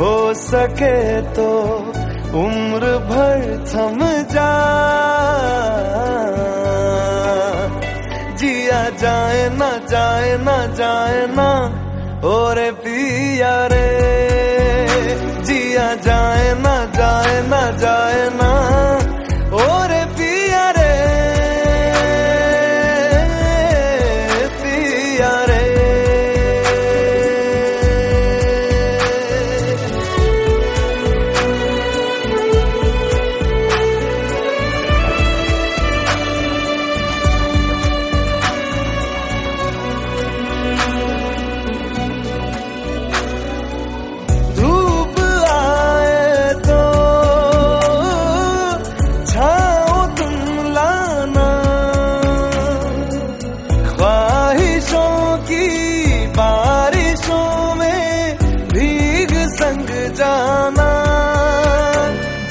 हो सके तो उम्र भर थम जा। जिया जाए ना जाए ना जाए ना और पिया रे। जिया जाए ना जाए ना जाए ना